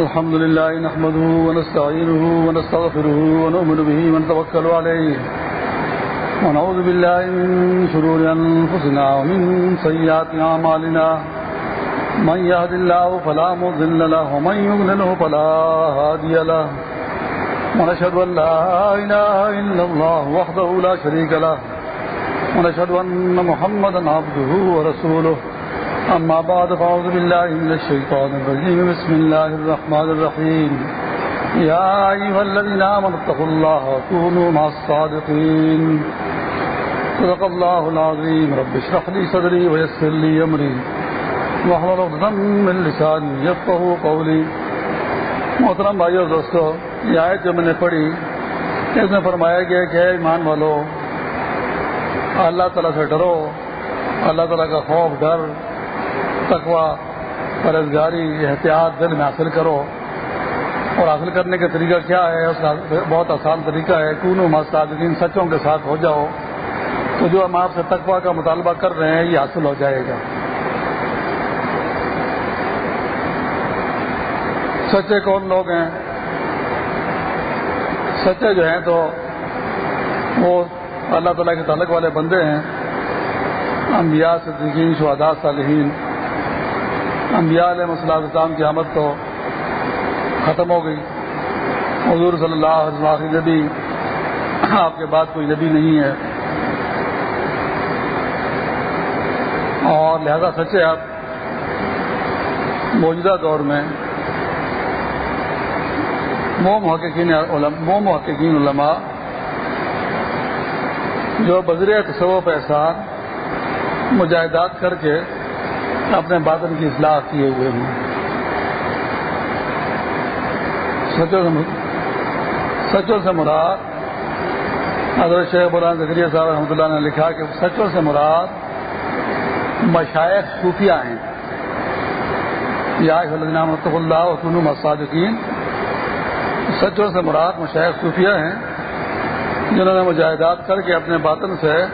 الحمد لله نحمده ونستعينه ونستغفره ونؤمن به ونتوكل عليه ونعوذ بالله من شرور أنفسنا ومن سيئات أعمالنا من يهد الله فلا مضل له ومن يضلله فلا هادي له ونشهد أن لا إله إلا الله وحده لا شريك له ونشهد أن محمدا عبده ورسوله أما بعد، فأعوذ بالله من الشيطان الرجيم. بسم الله الرحمن الرحيم. يا أيها الذين آمنوا اتقوا الله وكونوا مع الصادقين. صدق الله العظيم. رب اشرح لي صدري ويسر لي أمري. واحلل عقدة من لساني يفقهوا قولي. محترم بھائی اور دوستو، یہ آیت جو میں نے پڑھی، اس میں فرمایا گیا کہ ایمان والو، اللہ تعالیٰ سے ڈرو، اللہ تعالیٰ کا خوف ڈر تقوا پرزگاری احتیاط دل میں حاصل کرو۔ اور حاصل کرنے کا طریقہ کیا ہے؟ اس کا بہت آسان طریقہ ہے۔ کونو مستین سچوں کے ساتھ ہو جاؤ۔ تو جو ہم آپ سے تقوا کا مطالبہ کر رہے ہیں، یہ حاصل ہو جائے گا۔ سچے کون لوگ ہیں؟ سچے جو ہیں تو وہ اللہ تعالیٰ کے تعلق والے بندے ہیں۔ انبیاء، صدیقین، شہداء، صالحین۔ انبیاء علیہ مسلم اسلام کی آمد تو ختم ہو گئی۔ حضور صلی اللہ علیہ وسلم، نبی، آپ کے بعد کوئی نبی نہیں ہے۔ اور لہذا سچے آپ، موجودہ دور میں مو محققین مو محققین علماء جو بذر تصوف احسان مجاہدات کر کے اپنے باطن کی اصلاح کیے ہوئے ہیں۔ سچوں سے مراد حضرت شیخ بران ذکریہ صاحب رحمۃ اللہ نے لکھا کہ سچوں سے مراد مشائق صوفیہ ہیں۔ یا رحمۃ اللہ وسن مسادقین سچوں سے مراد مشائق صوفیہ ہیں جنہوں نے مجاہدات کر کے اپنے باطن سے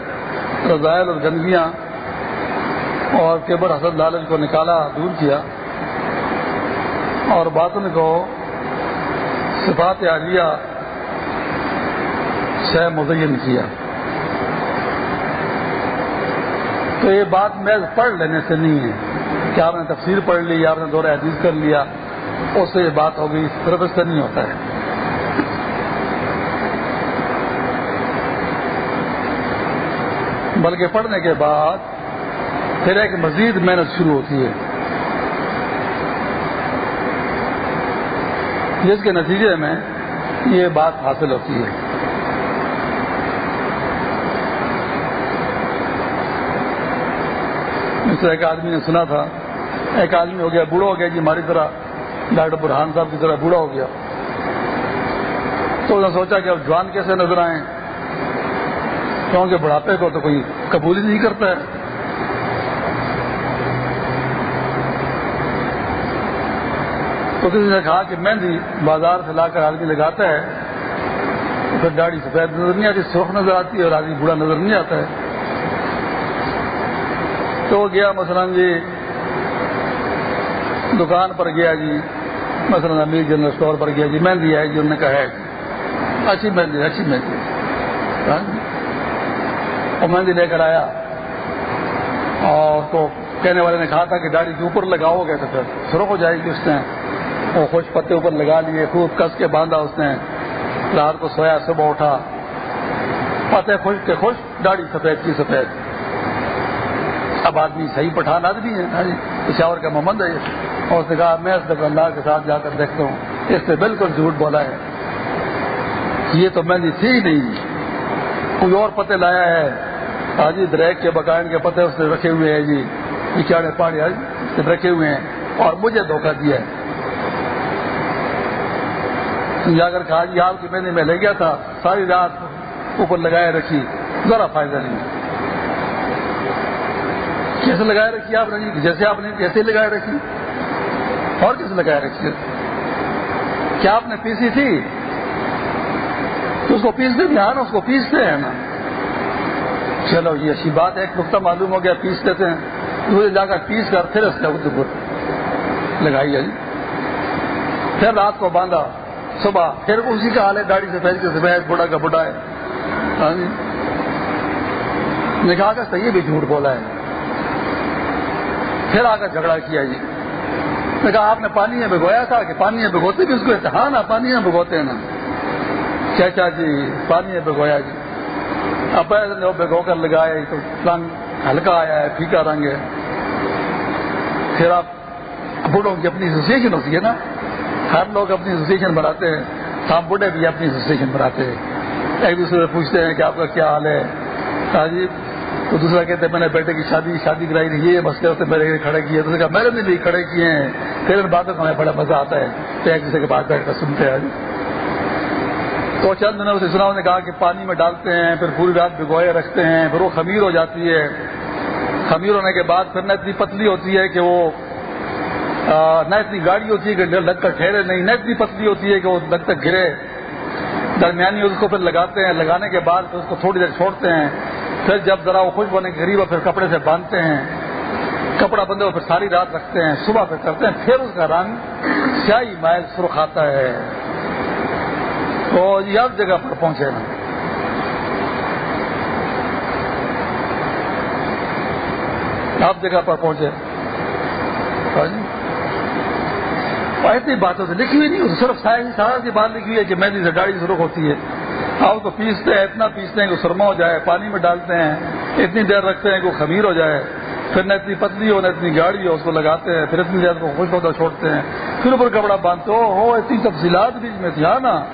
رضائل اور گندگیاں اور کیبر حسد لالچ کو نکالا، دور کیا۔ اور باطن کو صفات عالیہ سے مزین کیا۔ تو یہ بات محض پڑھ لینے سے نہیں ہے۔ کہ آپ نے تفسیر پڑھ لی آپ نے دورہ حدیث کر لیا، اس سے یہ بات ہو گئی صرف اس سے نہیں ہوتا ہے۔ بلکہ پڑھنے کے بعد پھر ایک مزید محنت شروع ہوتی ہے۔ جس کے نتیجے میں یہ بات حاصل ہوتی ہے۔ اس طرح ایک آدمی نے سنا تھا، ایک آدمی ہو گیا، بوڑھا ہو گیا جی ہماری طرح، ڈاکٹر برہان صاحب کی طرح بوڑھا ہو گیا۔ تو انہوں نے سوچا کہ اب جوان کیسے نظر آئیں؟ کیونکہ بڑھاپے کو تو کوئی قبول ہی نہیں کرتا ہے۔ تو کسی نے کہا کہ مہندی بازار سے لا کر آدمی لگاتا ہے پھر گاڑی سفید نظر نہیں آتی، سرخ نظر آتی ہے اور آدمی بوڑھا نظر نہیں آتا ہے۔ تو گیا، مثلا جی دکان پر گیا جی مثلا امیر جنرل اسٹور پر گیا جی مہندی ہے جی انہوں نے کہا ہے جی، اچھی مہندی اچھی مہندی۔ ہاں جی۔ وہ مہندی لے کر آیا اور تو کہنے والے نے کہا تھا کہ داڑھی کے اوپر لگاؤ گے تو پھر سرخ ہو جائے گی اس نے وہ خوش پتے اوپر لگا لیے، خوب کس کے باندھا اس نے۔ رات کو سویا، صبح اٹھا۔ پتے خوش کے خوش، داڑھی سفید کی سفید۔ اب آدمی صحیح پٹھان آدمی ہے ہاں جی؟ پشاور کا محمد ہے اور اس نے کہا، میں اس اللہ کے ساتھ جا کر دیکھتا ہوں۔ اس نے بالکل جھوٹ بولا ہے۔ یہ تو میں نے تھی نہیں۔ کوئی اور پتے لایا ہے۔ حاجی دریک کے بقائن کے پتے اس نے رکھے ہوئے ہیں جی۔ پچاڑے پہاڑی رکھے ہوئے ہیں۔ اور مجھے دھوکہ دیا ہے۔ جا کر کہا جی آپ کی میں میں لے گیا تھا، ساری رات اوپر لگائے رکھی۔ ذرا فائدہ نہیں۔ کیسے لگائے رکھی آپ نے جی؟ جیسے آپ نے جیسے لگائے رکھی؟ اور کیسے لگائے رکھی؟ کیا آپ نے پیسی تھی؟ تو اس کو پیستے بھی ہاں اس کو پیستے ہیں نا۔ چلو یہ اچھی بات ہے، ایک نقطہ معلوم ہو گیا پیس دیتے ہیں۔ جا کر پیس کر، پھر اس کا لگائی ہے پھر رات کو باندھا۔ صبح، پھر اسی کا حال ہے گاڑی سے پھیل کے سفید بڑا کا بڑا ہے۔ ہاں جی۔ نکاح کا صحیح بھی جھوٹ بولا ہے۔ پھر آ کر جھگڑا کیا جی۔ نے کہا، آپ نے پانی میں بھگویا تھا کہ پانی میں بھگوتے بھی اس کو ہاں نا پانی میں بھگوتے ہیں نا۔ چاچا جی پانی میں بھگویا جی۔ اب بھگو کر لگائے، تو رنگ ہلکا آیا ہے، پھیکا رنگ ہے۔ پھر آپ بوڑھوں کی اپنی ایسوسیشن ہوتی ہے نا؟ ہر لوگ اپنی ایسوسیشن بناتے ہیں۔ ہم بوڑھے بھی اپنی ایسوسیشن بناتے ہیں۔ ایک دوسرے سے پوچھتے ہیں کہ آپ کا کیا حال ہے؟ ہاں جی تو دوسرا کہتے ہیں، میں نے بیٹے کی شادی شادی کرائی نہیں یہ مسئلے ہوتے میرے کھڑے کیے۔ دوسرے کہا، میرے نے بھی کھڑے کیے ہیں۔ پھر ان باتوں کا ہمیں بڑا مزہ آتا ہے۔ تو ایک دوسرے کے بات بیٹھ کر سنتے ہیں۔ تو چند دنوں سے سنا نے کہا کہ پانی میں ڈالتے ہیں، پھر پوری رات بھگوئے رکھتے ہیں، پھر وہ خمیر ہو جاتی ہے۔ خمیر ہونے کے بعد پھر نہ اتنی پتلی ہوتی ہے کہ وہ ہاں، نہ اتنی گاڑی ہوتی ہے کہ لگ کر ٹھہرے نہیں، نہ اتنی پتلی ہوتی ہے کہ وہ لگ تک گرے۔ درمیانی اس کو پھر لگاتے ہیں، لگانے کے بعد پھر اس کو تھوڑی دیر چھوڑتے ہیں۔ پھر جب ذرا وہ خوش ہونے کے قریب پھر کپڑے سے باندھتے ہیں۔ کپڑا بندے کو پھر ساری رات رکھتے ہیں، صبح پھر کرتے ہیں۔ پھر اس کا رنگ سیاہی مائل سرخ آتا ہے۔ تو یہ ہر جگہ پر پہنچے نا آپ جگہ پر پہنچے ہاں جی؟ ایسی باتوں سے لکھی ہوئی نہیں صرف سارا کی بات لکھی ہوئی ہے کہ مہندی سے گاڑی شروع ہوتی ہے۔ آپ کو پیستے ہیں، اتنا پیستے ہیں کہ سرما ہو جائے، پانی میں ڈالتے ہیں، اتنی دیر رکھتے ہیں کہ وہ خمیر ہو جائے۔ پھر نہ اتنی پتلی ہو، نہ اتنی گاڑی ہو، اس کو لگاتے ہیں، پھر اتنی دیر کو خوش ہوتا چھوڑتے ہیں۔ پھر اوپر کپڑا باندھتے ہو، اتنی تفصیلات بیچ میں تھی ہاں نا۔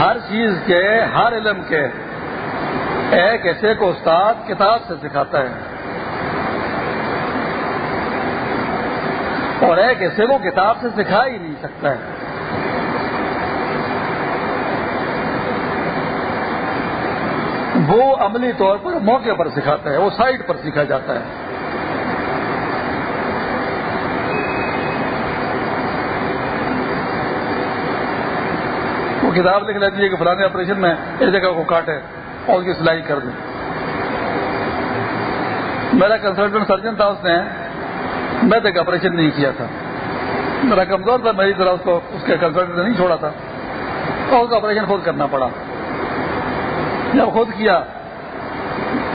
ہر چیز کے، ہر علم کے ایک ایسے کو استاد کتاب سے سکھاتا ہے۔ اور ایک ایسے کو کتاب سے سکھا ہی نہیں سکتا ہے۔ وہ عملی طور پر موقع پر سکھاتا ہے، وہ سائٹ پر سیکھا جاتا ہے۔ وہ کتاب لکھ لیتی ہے کہ فلانے آپریشن میں اس جگہ کو کاٹے اور اس کی سلائی کر دیں میرا کنسلٹنٹ سرجن تھا، اس نے میں تک آپریشن نہیں کیا تھا۔ میرا کمزور تھا میری طرح اس کو اس کے کنسلٹنٹ نہیں چھوڑا تھا۔ اور اس کو آپریشن خود کرنا پڑا۔ جب خود کیا،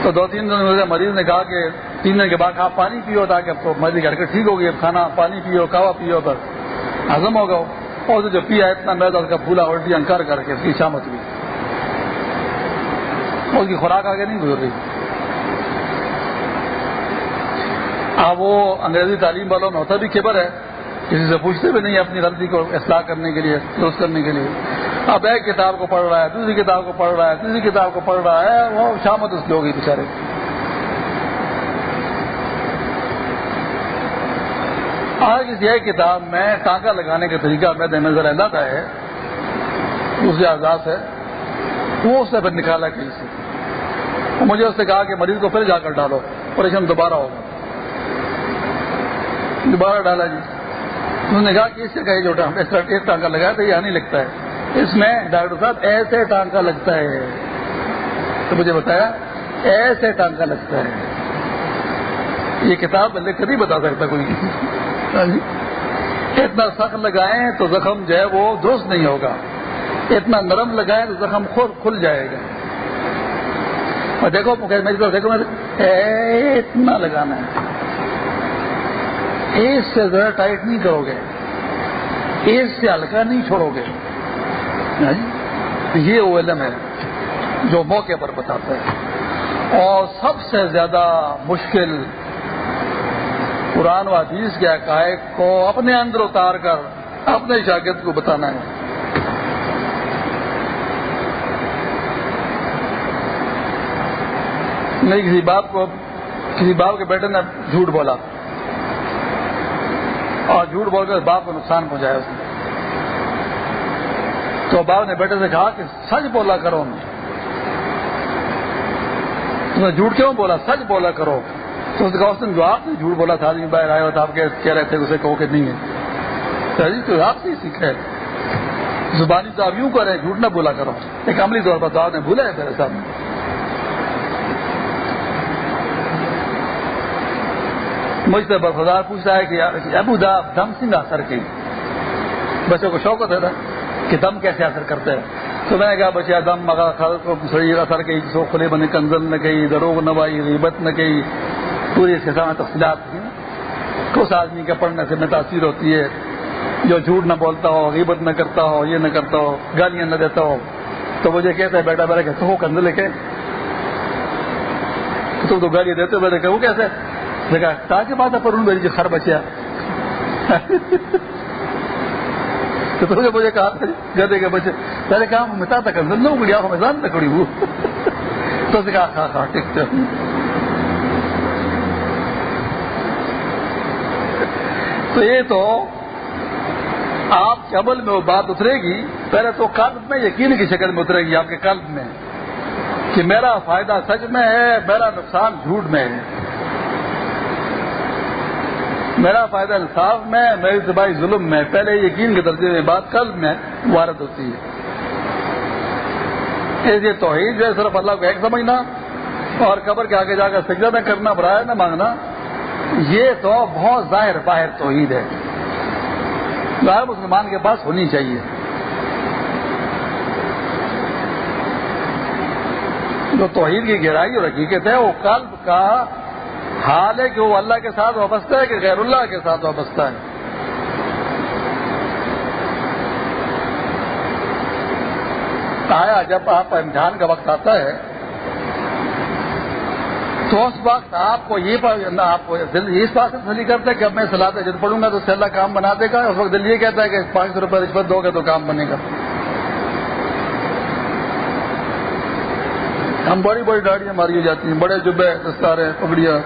تو دو تین دن مجھے مریض نے کہا کہ تین دن کے بعد آپ پانی پیو تاکہ اب تو مریض گھر کے ٹھیک ہوگی اب کھانا پانی پیو کہوا پیو، بس۔ ہزم ہوگا اور جو پیا اتنا میدا، اس کا پھولا الٹی انکار کر کے اس کی شامت بھی اس کی خوراک آگے نہیں گزر رہی۔ اب وہ انگریزی تعلیم والوں میں ہوتا بھی خبر ہے، کسی سے پوچھتے بھی نہیں اپنی غلطی کو اصلاح کرنے کے لیے، درست کرنے کے لیے۔ اب ایک کتاب کو پڑھ رہا ہے، دوسری کتاب کو پڑھ رہا ہے، تیسری کتاب کو پڑھ رہا ہے، وہ شامت اس کی ہوگی بےچارے آج کسی ایک کتاب میں ٹانکا لگانے کا طریقہ میں نظر آتا ہے دوسرے آزاد ہے۔ وہ اس نے پھر نکالا کہیں سے۔ مجھے اس نے کہا کہ مریض کو پھر جا کر ڈالو، پریشان دوبارہ ہوگا دوبارہ ڈالا جی۔ انہوں نے کہا کہ اس سے کہیں جو ایک ٹانکا لگایا تھا یہاں نہیں لگتا ہے۔ اس میں ڈاکٹر صاحب ایسے ٹانکا لگتا ہے۔ تو مجھے بتایا، ایسے ٹانکا لگتا ہے۔ یہ کتاب لکھ کر نہیں بتا سکتا کوئی۔ ہاں جی۔ اتنا سخت لگائیں تو زخم جو ہے وہ درست نہیں ہوگا۔ اتنا نرم لگائیں تو زخم خود کھل جائے گا۔ اور دیکھو میری جی، طرف دیکھو اتنا لگانا ہے۔ ایس سے ذرا ٹائٹ نہیں کرو گے۔ ایس سے ہلکا نہیں چھوڑو گے۔ ہاں جی؟ یہ وہ علم ہے جو موقع پر بتاتا ہے۔ اور سب سے زیادہ مشکل قرآن و حدیث کے عقائد کو اپنے اندر اتار کر اپنے شاگرد کو بتانا ہے۔ نہیں کسی باپ کو، کسی باپ کے بیٹے نے جھوٹ بولا۔ اور جھوٹ بول کر باپ کو نقصان پہنچایا اس نے۔ تو باپ نے بیٹے سے کہا کہ سچ بولا کرو تم نے۔ جھوٹ کیوں بولا؟ سچ بولا کرو۔ تو اس نے کہا، اس جو آپ نے جھوٹ بولا تھا آدمی باہر آئے ہو تو آپ کہہ رہے تھے اسے کہو کہ نہیں ہے۔ تو آپ سے ہی سیکھا ہے۔ زبانی تو آپ یوں کریں، جھوٹ نہ بولا کرو۔ ایک عملی طور پر تو آپ نے بھولا ہے میرے سامنے۔ مجھ سے برفدار پوچھتا ہے کہ ابو دا دم سنگھ اثر کی؟ بچوں کو شوق ہوتا تھا کہ دم کیسے اثر کرتا ہے تو میں نے کہا بچے، دم مگا اثر کی سو کھلے بنے کنزل نہ کہی دروغ نہ بائی غیبت نہ کہی پوری اس کے سامنے تفصیلات تھی اس آدمی کے پڑھنے سے میں تاثیر ہوتی ہے، جو جھوٹ نہ بولتا ہو، غیبت نہ کرتا ہو، یہ نہ کرتا ہو، گالیاں نہ دیتا ہو۔ تو مجھے کہتا ہے، بیٹا بیٹا کہ ہو کنز لے کے تم تو گالیاں دیتے بیٹے کہ وہ کیسے؟ دیکھا تاکہ بات پر ان میری جو خر بچیا تو تم نے مجھے کہا گدے کے بچے۔ پہلے کہا میں تا تک کنزل نہ ہوں گیا میں جان تک ہوں۔ تو سے کہا ہاں ہاں ٹھیک تو یہ تو آپ کے عمل میں وہ بات اترے گی۔ پہلے تو قلب میں یقین کی شکل میں اترے گی آپ کے قلب میں کہ میرا فائدہ سچ میں ہے، میرا نقصان جھوٹ میں ہے۔ میرا فائدہ انصاف میں، میری طبائی ظلم میں۔ پہلے یقین کے درجے میں بات قلب میں وارد ہوتی ہے۔ ایسے توحید جو ہے، صرف اللہ کو ایک سمجھنا اور قبر کے آگے جا کر سجدہ نہ کرنا برائے نہ مانگنا، یہ تو بہت ظاہر، باہر توحید ہے۔ ہر مسلمان کے پاس ہونی چاہیے۔ جو توحید کی گہرائی اور حقیقت ہے، وہ قلب کا حال ہے کہ وہ اللہ کے ساتھ وابستہ ہے کہ غیر اللہ کے ساتھ وابستہ ہے؟ آیا جب آپ امتحان کا وقت آتا ہے، تو اس وقت آپ کو یہ آپ اس بات سے تسلی کرتے کہ اب میں سلاح جد پڑھوں گا تو اس سے اللہ کام بنا دے گا اس وقت دل یہ کہتا ہے کہ پانچ سو روپئے رشوت دو گے تو کام بنے گا۔ ہم بڑی بڑی گاڑیاں ماری جاتی ہیں، بڑے جبے دستارے پگڑیاں۔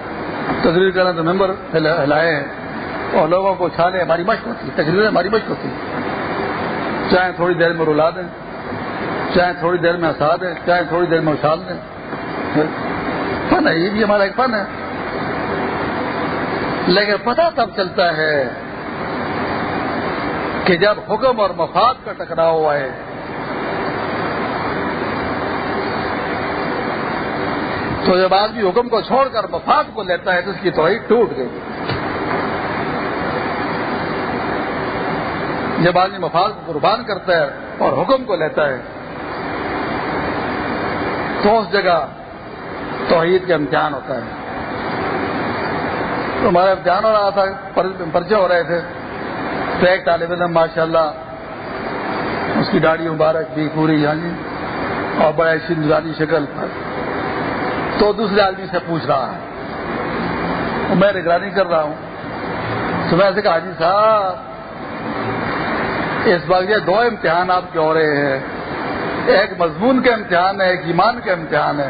تقریر کریں تو ممبر ہلائے اور لوگوں کو چھالے ہماری مشق ہوتی ہے تقریریں ہماری مشق ہوتی چاہے تھوڑی دیر میں رلا دیں چاہے تھوڑی دیر میں ہنسا دیں چاہے تھوڑی دیر میں اچھال دیں۔ فن ہے، یہ بھی ہمارا ایک فن ہے۔ لیکن پتہ تب چلتا ہے کہ جب حکم اور مفاد کا ٹکراؤ آئے تو جب آدمی حکم کو چھوڑ کر مفاد کو لیتا ہے تو اس کی توحید ٹوٹ گئی۔ جب آدمی مفاد کو قربان کرتا ہے اور حکم کو لیتا ہے، تو اس جگہ توحید کا امتحان ہوتا ہے۔ تو ہمارا امتحان ہو رہا تھا پرچے ہو رہے تھے۔ تو ایک طالب علم ماشاء اللہ اس کی داڑھی مبارک بھی پوری ہاں جی اور بڑا سندانی شکل۔ پر تو دوسرے آدمی سے پوچھ رہا ہے میں نگرانی کر رہا ہوں۔ تو میں سے کہا جی صاحب، اس بار یہ دو امتحان آپ کے ہو رہے ہیں۔ ایک مضمون کا امتحان ہے، ایک ایمان کا امتحان ہے۔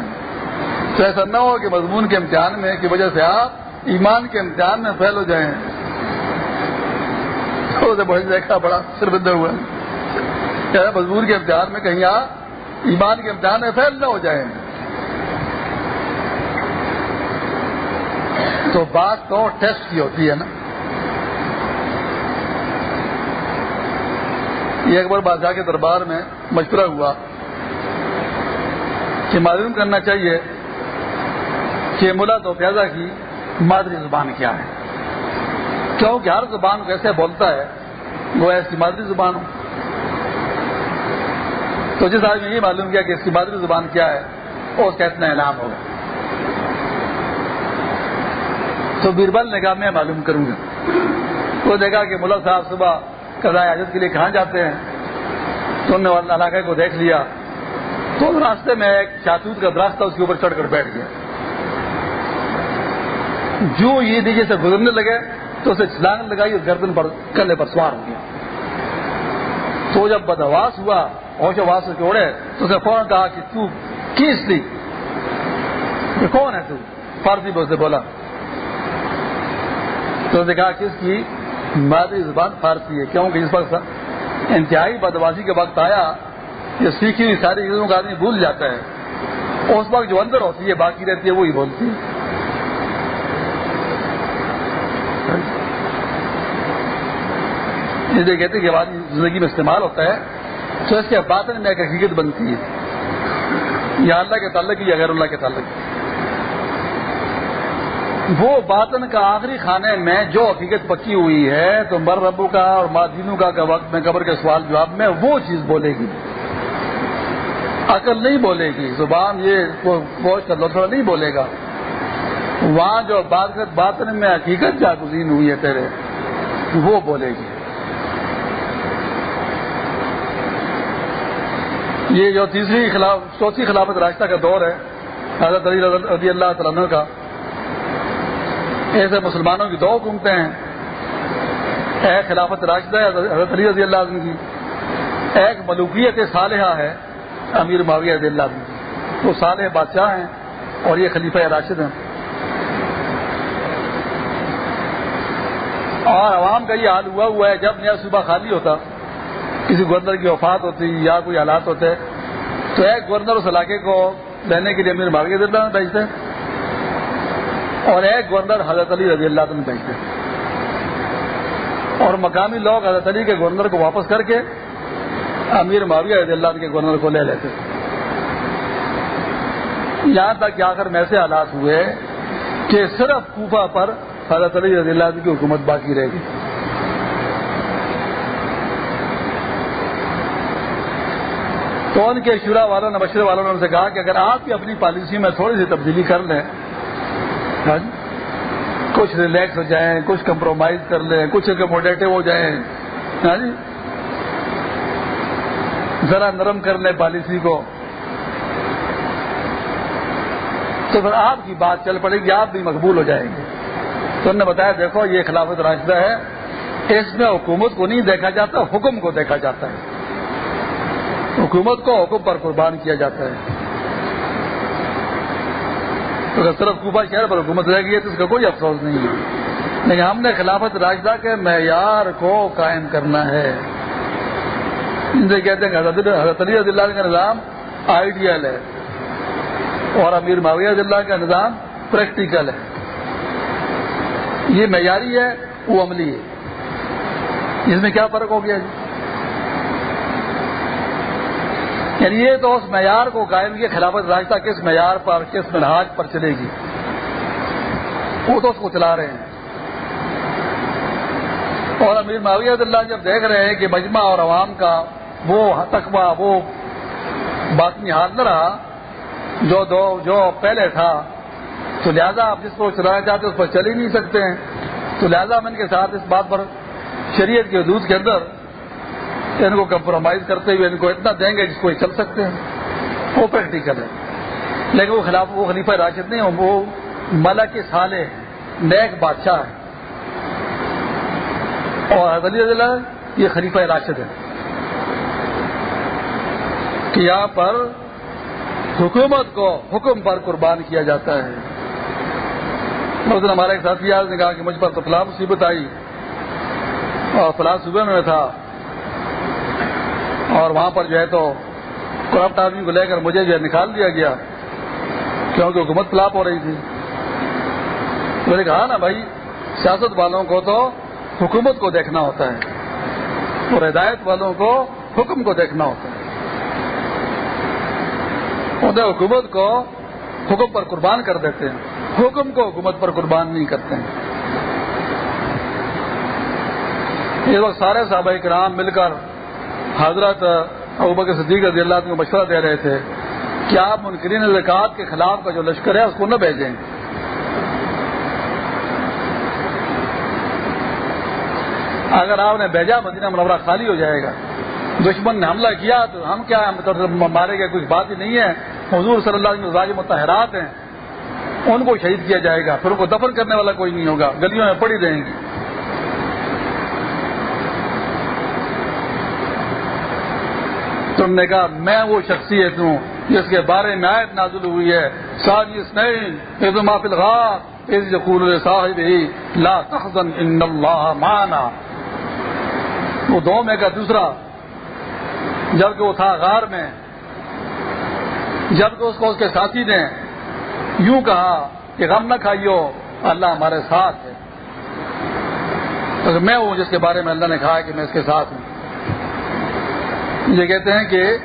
تو ایسا نہ ہو کہ مضمون کے امتحان میں کی وجہ سے آپ ایمان کے امتحان میں فیل ہو جائیں۔ اسے دیکھا، بڑا سربند ہوا۔ مضمون کے امتحان میں کہیں آپ ایمان کے امتحان میں فیل نہ ہو جائیں۔ تو بات تو ٹیسٹ کی ہوتی ہے نا۔ یہ ایک بار بادشاہ کے دربار میں مشورہ ہوا کہ معلوم کرنا چاہیے کہ ملا تو پیازا کی مادری زبان کیا ہے۔ کیونکہ ہر زبان کو ایسے بولتا ہے، وہ ایسی مادری زبان۔ ہو تو جس آدمی نے یہ معلوم کیا کہ اس کی مادری زبان کیا ہے، وہ اس کا اتنا اعلان ہوگا تو بیربل نے کہا، میں معلوم کروں گا۔ وہ دیکھا کہ ملا صاحب صبح قضاء حاجت کے لیے کہاں جاتے ہیں۔ تو انہوں نے علاقے کو دیکھ لیا۔ تو راستے میں ایک چاتوت کا درخت تھا، اس کے اوپر چڑھ کر بیٹھ گیا۔ جو یہ دیجیے سے گزرنے لگے، تو اسے چھلانگ لگائی اور گردن پر، کلے پر سوار ہو گیا۔ تو جب بدواس ہوا، ہوش واس سے جوڑے تو اسے فوراً کہا کہ تو کیس لی کون ہے تو؟ فارسی میں اسے بولا تو اسے کہا کس کی مادری زبان فارسی ہے۔ کیونکہ اس وقت انتہائی بدوازی کے وقت آیا یہ سیکھی ہوئی ساری چیزوں کا آدمی بھول جاتا ہے۔ اس وقت جو اندر ہوتی ہے، باقی رہتی ہے، وہی بولتی ہے۔ جسے کہتے کہ آدمی زندگی میں استعمال ہوتا ہے، تو اس کے باطن میں ایک حقیقت بنتی ہے۔ یا اللہ کے تعلق یا غیر اللہ کے تعلق۔ وہ باطن کا آخری خانے میں جو حقیقت پکی ہوئی ہے، تو مر ربو کا اور مادینوں کا وقت میں قبر کے سوال جواب میں وہ چیز بولے گی۔ عقل نہیں بولے گی، زبان یہ فوج کا لوتھڑا نہیں بولے گا۔ وہاں جو باطن میں حقیقت جاگزین ہوئی ہے تیرے، وہ بولے گی۔ یہ جو تیسری خلاف، چوتھی خلافت راستہ کا دور ہے، حضرت علی رضی اللہ تعالیٰ کا۔ ایسے مسلمانوں کی دو حکومتیں ہیں۔ ایک خلافت راشدہ ہے، حضرت علی رضی اللہ عنہ کی۔ ایک ملوکیت صالحہ ہے، امیر معاویہ رضی اللہ عنہ کی۔ وہ صالح بادشاہ ہیں اور یہ خلیفہ راشد ہیں۔ اور عوام کا یہ حال ہوا ہوا ہے، جب نیا صوبہ خالی ہوتا، کسی گورنر کی وفات ہوتی یا کوئی حالات ہوتے، تو ایک گورنر اس علاقے کو لینے کے لیے امیر معاویہ رضی اللہ بھیجتے۔ اور ایک گورنر حضرت علی رضی اللہ عنہ بھیجتے اور مقامی لوگ حضرت علی کے گورنر کو واپس کر کے امیر معاویہ رضی اللہ عنہ کے گورنر کو لے لیتے یہاں تک کہ آخر میں ایسے حالات ہوئے کہ صرف کوفہ پر حضرت علی رضی اللہ عنہ کی حکومت باقی رہے گی تو ان کے شورا والوں نے مشورے والوں نے ان سے کہا کہ اگر آپ کی اپنی پالیسی میں تھوڑی سی تبدیلی کر لیں ہاں جی؟ کچھ ریلیکس ہو جائیں، کچھ کمپرومائز کر لیں، کچھ اکوموڈیٹو ہو جائیں۔ ہاں جی؟ ذرا نرم کر لیں پالیسی کو۔ تو پھر آپ کی بات چل پڑے گی، آپ بھی مقبول ہو جائیں گے۔ تو انہوں نے بتایا، دیکھو، یہ خلافت راشدہ ہے۔ اس میں حکومت کو نہیں دیکھا جاتا، حکم کو دیکھا جاتا ہے۔ حکومت کو حکم پر قربان کیا جاتا ہے۔ تو اگر صرف کوبا شہر پر حکومت رہ گئی ہے تو اس کا کوئی افسوس نہیں ہے۔ لیکن ہم نے خلافت راجدہ کے معیار کو قائم کرنا ہے۔ ان سے کہتے ہیں حضرت علی رضی اللہ کا نظام آئیڈیل ہے۔ اور امیر معاویہ رضی اللہ کا نظام پریکٹیکل ہے۔ یہ معیاری ہے، وہ عملی ہے۔ اس میں کیا فرق ہو گیا جی؟ یعنی یہ تو اس معیار کو قائم کیا خلافت راستہ کس معیار پر، کس منہاج پر چلے گی؟ وہ تو اس کو چلا رہے ہیں۔ اور امیر معاویہ اللہ جب دیکھ رہے ہیں کہ مجمع اور عوام کا وہ تقبہ وہ باطنی حال نہ رہا، جو دو، جو پہلے تھا، تو لہذا آپ جس کو چلانا چاہتے اس پر چل ہی نہیں سکتے ہیں۔ تو لہذا ہم ان کے ساتھ اس بات پر شریعت کے حدود کے اندر ان کو کمپرومائز کرتے ہوئے ان کو اتنا دیں گے جس کو یہ چل سکتے ہیں۔ وہ پریکٹیکل ہے لیکن وہ خلاف وہ خلیفہ راشد نہیں وہ ملا کے سالے نیک بادشاہ ہے اور رضی اللہ یہ خلیفہ راشد ہے کہ یہاں پر حکومت کو حکم پر قربان کیا جاتا ہے۔ اس دن ہمارے ایک ساتھی نے کہا کہ مجھ پر تو فلاں مصیبت آئی۔ اور فلاں صبح میں تھا۔ اور وہاں پر جو ہے تو کرپٹ آدمی کو لے کر مجھے جو ہے نکال دیا گیا، کیونکہ حکومت فلاپ ہو رہی تھی۔ میں نے کہا ہاں نا بھائی، سیاست والوں کو تو حکومت کو دیکھنا ہوتا ہے اور ہدایت والوں کو حکم کو دیکھنا ہوتا ہے۔ انہیں حکومت کو حکم پر قربان کر دیتے ہیں۔ حکم کو حکومت پر قربان نہیں کرتے ہیں۔ یہ وقت سارے صحابہ کرام مل کر حضرت ابوبکر صدیق رضی اللہ کو مشورہ دے رہے تھے کہ آپ منکرین زکوٰۃ کے خلاف کا جو لشکر ہے اس کو نہ بھیجیں۔ اگر آپ نے بھیجا مدینہ منورہ خالی ہو جائے گا، دشمن نے حملہ کیا تو ہم کیا مارے گئے؟ کچھ بات ہی نہیں ہے۔ حضور صلی اللہ علیہ وسلم متحرات ہیں۔ ان کو شہید کیا جائے گا، پھر ان کو دفن کرنے والا کوئی نہیں ہوگا، گلیوں میں پڑی رہیں گی۔ تم نے کہا، میں وہ شخصیت ہوں جس کے بارے میں آیت نازل ہوئی ہے۔ ساجس نہیں صاحب ہی لا تحزن ان اللہ مانا وہ دو میں کا دوسرا، جبکہ وہ تھا غار میں، جبکہ اس کو اس کے ساتھی نے یوں کہا کہ غم نہ کھائیو، اللہ ہمارے ساتھ ہے۔ میں ہوں جس کے بارے میں اللہ نے کہا کہ میں اس کے ساتھ ہوں۔ یہ کہتے ہیں کہ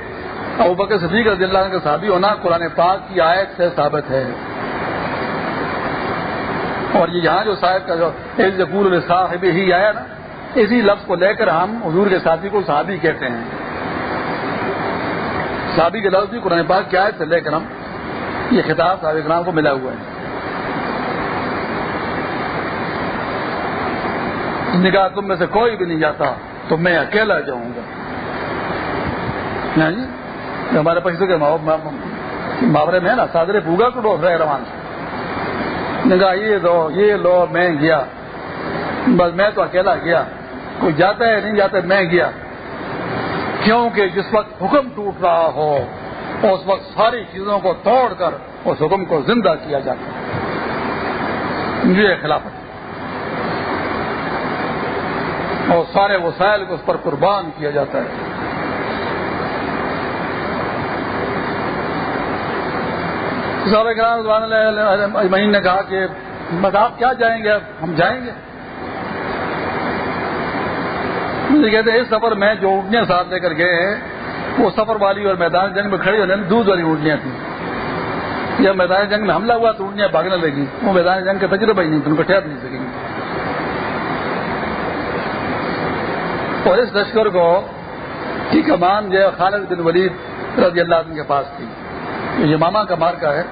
ابو بکر صدیق رضی اللہ عنہ کا صحابی ہونا قرآن پاک کی آیت سے ثابت ہے۔ اور یہ یہاں جو صاحب کا جو ذکور صاحب ہی آیا نا، اسی لفظ کو لے کر ہم حضور کے ساتھی کو صحابی کہتے ہیں۔ صحابی کے لفظ بھی قرآن پاک کی آیت سے لے کر ہم یہ خطاب صاحب اکرام کو ملا ہوا ہے۔ نکاح تم میں سے کوئی بھی نہیں جاتا، تو میں اکیلا جاؤں گا۔ ہاں جی ہمارے پیسوں کے محاورے میں ہے نا، سادرے پوگا کو ڈوس رہے روان نگاہ یہ دو یہ لو، میں گیا۔ بس میں تو اکیلا گیا۔ کوئی جاتا ہے نہیں جاتا میں گیا۔ کیونکہ جس وقت حکم ٹوٹ رہا ہو، اس وقت ساری چیزوں کو توڑ کر اس حکم کو زندہ کیا جاتا ہے۔ یہ خلافت اور سارے وسائل کو اس پر قربان کیا جاتا ہے۔ مہین نے کہا کہ بس آپ کیا جائیں گے؟ ہم جائیں گے۔ مجھے کہتے ہیں، اس سفر میں جو اونٹیاں ساتھ لے کر گئے ہیں، وہ سفر والی اور میدان جنگ میں کھڑی ہونے دودھ والی اونٹیاں تھیں۔ جب میدان جنگ میں حملہ ہوا تو اونٹیاں بھاگنے لگی وہ میدان جنگ کا تجربہ ہی نہیں تھی ان کو ٹھہر نہیں سکیں گے۔ اور اس لشکر کو کی کمان جو خالد بن ولید رضی اللہ عنہ کے پاس تھی۔ یہ ماما کا مارکا ہے،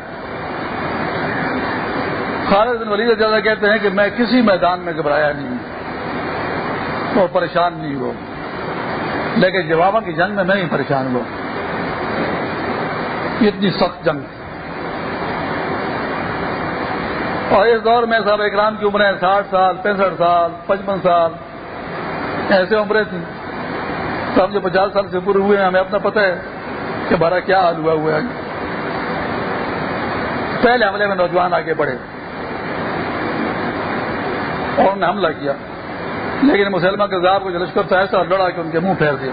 خالد بن ولید زیادہ کہتے ہیں کہ میں کسی میدان میں گھبرایا نہیں ہوں، اور پریشان نہیں ہو لیکن جوابا کی جنگ میں میں ہی پریشان ہوا اتنی سخت جنگ۔ اور اس دور میں صاحب اکرام کی عمریں ساٹھ سال، پینسٹھ سال، پچپن سال، ایسے عمریں تھیں۔ تو ہم جو پچاس سال سے پورے ہوئے ہیں، ہمیں اپنا پتہ ہے کہ ہمارا کیا حال ہوا ہوا ہے۔ پہلے حملے میں نوجوان آگے بڑھے۔ اور انہوں نے حملہ کیا۔ لیکن مسلمان کے کو لشکر سے ایسا لڑا کہ ان کے منہ پھیر دیا۔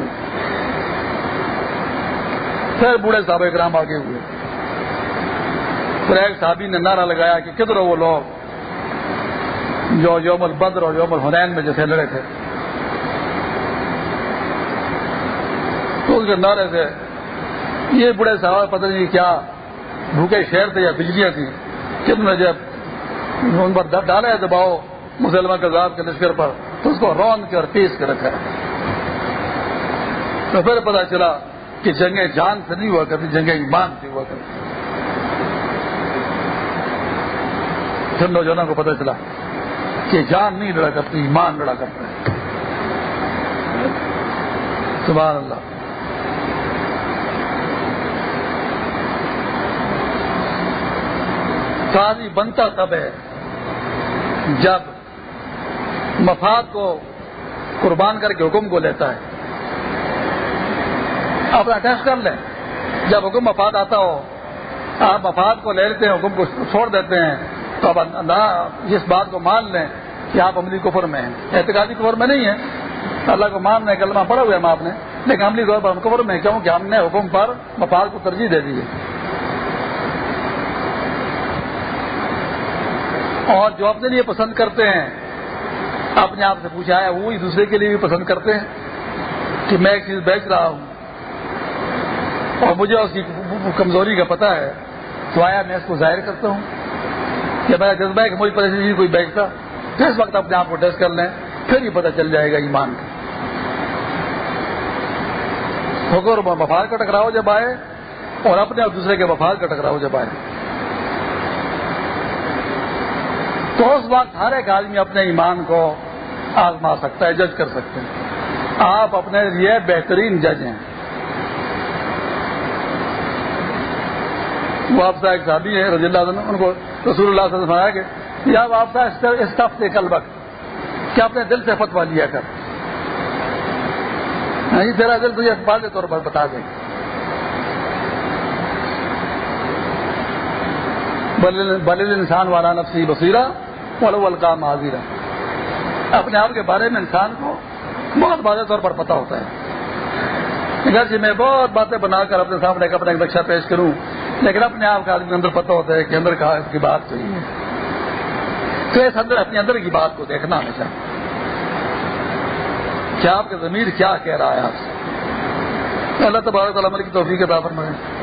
پھر بوڑھے صاحب اکرام آگے ہوئے۔ پھر ایک صحابی نے نعرہ لگایا کہ کدھر وہ لوگ؟ جو یوم البدر اور یوم الحنین میں جیسے لڑے تھے۔ تو اس کے نعرے سے یہ بڑے صاحب پتہ نہیں کیا بھوکے شہر تھے یا بجلیاں تھیں کتنے جب ان پر ڈالے دباؤ مسلمان کذاب کے لشکر پر تو اس کو رون کے اور پیس کے رکھا تو پھر پتا چلا کہ جنگیں جان سے نہیں ہوا کرتی، جنگیں ایمان سے ہوا کرتی۔ پھر نوجوانوں کو پتا چلا کہ جان نہیں لڑا کرتی، ایمان لڑا کرتا ہے۔ سبحان اللہ۔ قاضی بنتا تب ہے۔ جب مفاد کو قربان کر کے حکم کو لیتا ہے۔ اپنا ٹیسٹ کر لیں۔ جب حکم مفاد آتا ہو، آپ مفاد کو لے لیتے ہیں، حکم کو چھوڑ دیتے ہیں، تو اب جس بات کو مان لیں کہ آپ عملی کفر میں ہیں۔ احتجاجی کفر میں نہیں ہیں۔ اللہ کو مان لیں، کلمہ پڑا ہوا ہے ہم آپ نے، لیکن عملی طور پر ہم کفر میں کیوں؟ کہ ہم نے حکم پر مفاد کو ترجیح دے دی ہے۔ اور جو اپنے لیے پسند کرتے ہیں، اپنے آپ سے پوچھا ہے وہی دوسرے کے لیے بھی پسند کرتے ہیں کہ میں ایک چیز بیچ رہا ہوں۔ اور مجھے اس کی کمزوری کا پتہ ہے۔ تو آیا میں اس کو ظاہر کرتا ہوں۔ کہ میرا جذبہ ہے کہ مجھے پریشانی کوئی بیچتا، تو اس وقت اپنے آپ کو ٹیسٹ کر لیں، پھر ہی پتہ چل جائے گا ایمان کا۔ حکر مفاد کا ٹکراؤ جب آئے، اور اپنے اور دوسرے کے مفاد کا ٹکراؤ جب آئے۔ تو اس وقت ہر ایک آدمی اپنے ایمان کو آزما سکتا ہے، جج کر سکتے ہیں آپ اپنے لیے بہترین جج ہیں۔ وہ آپ ایک صحابی ہے، رضی اللہ عنہ، ان کو رسول اللہ صلی اللہ علیہ کہ یا آپ اسٹف سے کل وقت کیا اپنے دل سے فتوا لیا کر۔ نہیں، تیرا دل تجھے واضح طور پر بتا دیں بل انسان والا نفسی بصیرہ۔ کام حاضر ہے۔ اپنے آپ کے بارے میں انسان کو بہت واضح طور پر پتا ہوتا ہے۔ اگر جی میں بہت باتیں بنا کر اپنے سامنے اپنا ایک نقشہ پیش کروں، لیکن اپنے آپ کا آدمی اندر پتہ ہوتا ہے کہ اندر کہا اس کی بات صحیح ہے۔ تو اس اندر اپنے اندر کی بات کو دیکھنا ہمیشہ۔ کیا آپ کا ضمیر کیا کہہ رہا ہے آپ سے۔ اللہ تبارک عمل کی توفیق فرمائے۔